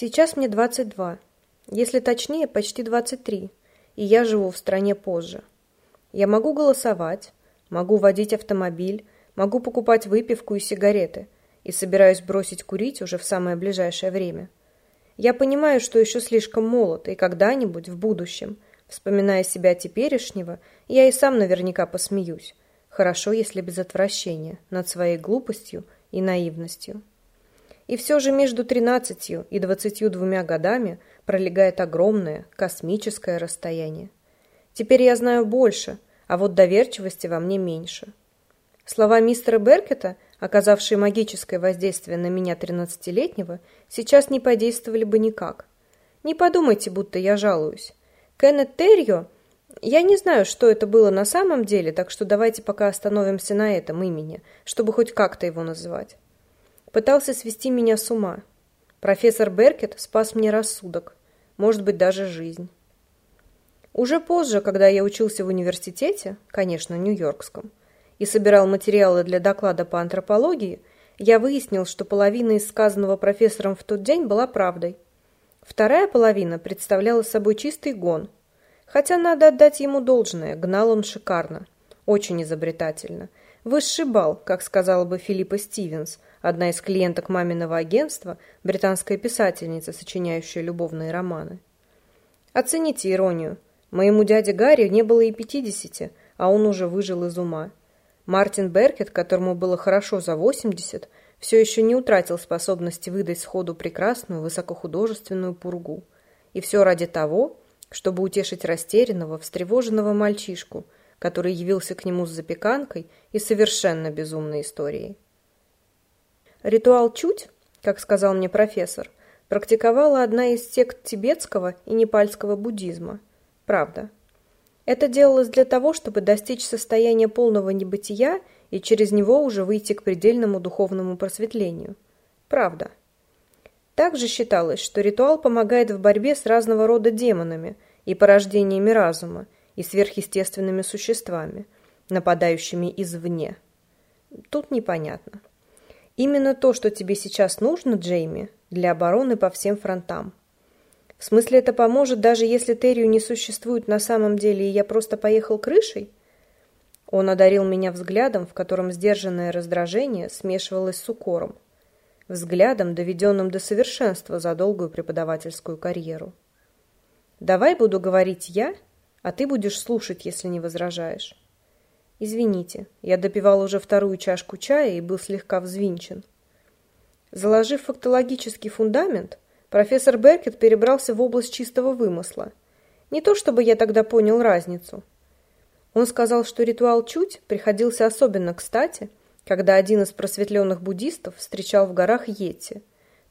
Сейчас мне 22. Если точнее, почти 23. И я живу в стране позже. Я могу голосовать, могу водить автомобиль, могу покупать выпивку и сигареты. И собираюсь бросить курить уже в самое ближайшее время. Я понимаю, что еще слишком молод, и когда-нибудь, в будущем, вспоминая себя теперешнего, я и сам наверняка посмеюсь. Хорошо, если без отвращения, над своей глупостью и наивностью. И все же между тринадцатью и двадцатью двумя годами пролегает огромное космическое расстояние. Теперь я знаю больше, а вот доверчивости во мне меньше. Слова мистера Беркета, оказавшие магическое воздействие на меня тринадцатилетнего, сейчас не подействовали бы никак. Не подумайте, будто я жалуюсь. Кеннет Террио... Я не знаю, что это было на самом деле, так что давайте пока остановимся на этом имени, чтобы хоть как-то его называть пытался свести меня с ума. Профессор Беркет спас мне рассудок, может быть, даже жизнь. Уже позже, когда я учился в университете, конечно, Нью-Йоркском, и собирал материалы для доклада по антропологии, я выяснил, что половина из сказанного профессором в тот день была правдой. Вторая половина представляла собой чистый гон. Хотя надо отдать ему должное, гнал он шикарно, очень изобретательно. Высший бал, как сказала бы Филиппа Стивенс – одна из клиенток маминого агентства, британская писательница, сочиняющая любовные романы. Оцените иронию. Моему дяде Гарри не было и пятидесяти, а он уже выжил из ума. Мартин Беркет, которому было хорошо за восемьдесят, все еще не утратил способности выдать сходу прекрасную высокохудожественную пургу. И все ради того, чтобы утешить растерянного, встревоженного мальчишку, который явился к нему с запеканкой и совершенно безумной историей. Ритуал чуть, как сказал мне профессор, практиковала одна из сект тибетского и непальского буддизма. Правда. Это делалось для того, чтобы достичь состояния полного небытия и через него уже выйти к предельному духовному просветлению. Правда. Также считалось, что ритуал помогает в борьбе с разного рода демонами и порождениями разума и сверхъестественными существами, нападающими извне. Тут непонятно. Именно то, что тебе сейчас нужно, Джейми, для обороны по всем фронтам. В смысле, это поможет, даже если Террию не существует на самом деле, и я просто поехал крышей? Он одарил меня взглядом, в котором сдержанное раздражение смешивалось с укором. Взглядом, доведенным до совершенства за долгую преподавательскую карьеру. «Давай буду говорить я, а ты будешь слушать, если не возражаешь». Извините, я допивал уже вторую чашку чая и был слегка взвинчен. Заложив фактологический фундамент, профессор Беркет перебрался в область чистого вымысла. Не то чтобы я тогда понял разницу. Он сказал, что ритуал чуть приходился особенно кстати, когда один из просветленных буддистов встречал в горах Йети,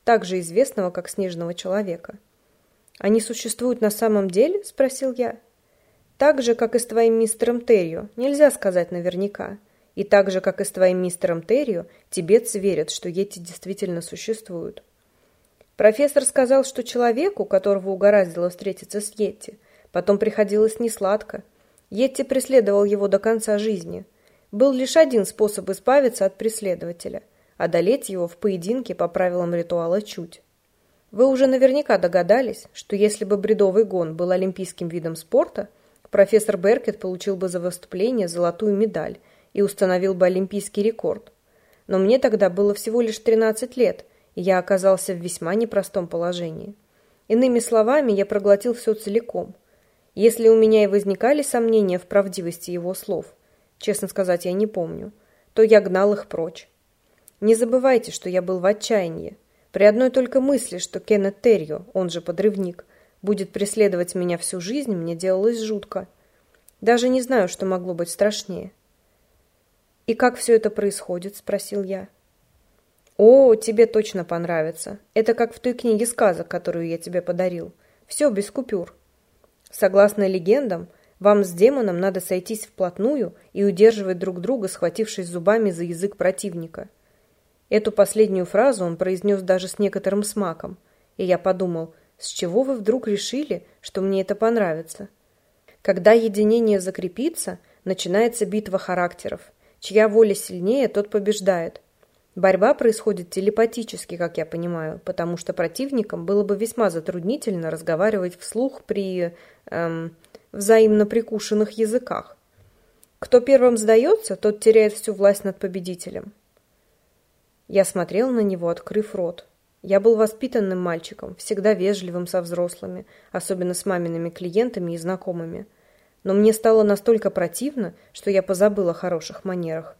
также известного как Снежного Человека. «Они существуют на самом деле?» – спросил я. Так же, как и с твоим мистером Террио, нельзя сказать наверняка. И так же, как и с твоим мистером Террио, тибетцы верят, что Йети действительно существуют. Профессор сказал, что человеку, которого угораздило встретиться с Йети, потом приходилось несладко. Йети преследовал его до конца жизни. Был лишь один способ избавиться от преследователя – одолеть его в поединке по правилам ритуала чуть. Вы уже наверняка догадались, что если бы бредовый гон был олимпийским видом спорта – профессор Беркет получил бы за выступление золотую медаль и установил бы олимпийский рекорд. Но мне тогда было всего лишь 13 лет, и я оказался в весьма непростом положении. Иными словами, я проглотил все целиком. Если у меня и возникали сомнения в правдивости его слов, честно сказать, я не помню, то я гнал их прочь. Не забывайте, что я был в отчаянии. При одной только мысли, что Кеннет Террио, он же подрывник, будет преследовать меня всю жизнь, мне делалось жутко. Даже не знаю, что могло быть страшнее. «И как все это происходит?» – спросил я. «О, тебе точно понравится. Это как в той книге сказок, которую я тебе подарил. Все без купюр. Согласно легендам, вам с демоном надо сойтись вплотную и удерживать друг друга, схватившись зубами за язык противника». Эту последнюю фразу он произнес даже с некоторым смаком, и я подумал, с чего вы вдруг решили, что мне это понравится? Когда единение закрепится, начинается битва характеров. Чья воля сильнее, тот побеждает. Борьба происходит телепатически, как я понимаю, потому что противникам было бы весьма затруднительно разговаривать вслух при эм, взаимно прикушенных языках. Кто первым сдается, тот теряет всю власть над победителем. Я смотрел на него, открыв рот. Я был воспитанным мальчиком, всегда вежливым со взрослыми, особенно с мамиными клиентами и знакомыми. Но мне стало настолько противно, что я позабыл о хороших манерах.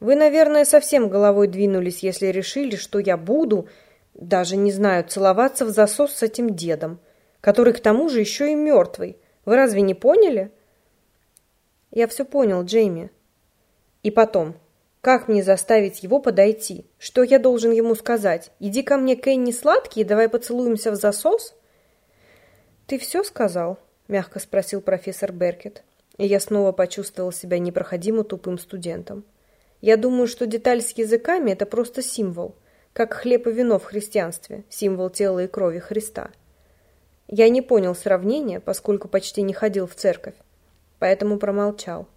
Вы, наверное, совсем головой двинулись, если решили, что я буду, даже не знаю, целоваться в засос с этим дедом, который к тому же еще и мертвый. Вы разве не поняли? Я все понял, Джейми. И потом, как мне заставить его подойти? Что я должен ему сказать? Иди ко мне, Кенни, сладкий, давай поцелуемся в засос? Ты все сказал? Мягко спросил профессор Беркет. И я снова почувствовал себя непроходимо тупым студентом. Я думаю, что деталь с языками – это просто символ, как хлеб и вино в христианстве, символ тела и крови Христа. Я не понял сравнения, поскольку почти не ходил в церковь, поэтому промолчал.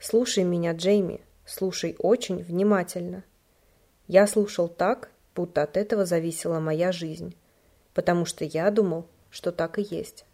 Слушай меня, Джейми, Слушай очень внимательно. Я слушал так, будто от этого зависела моя жизнь, потому что я думал, что так и есть.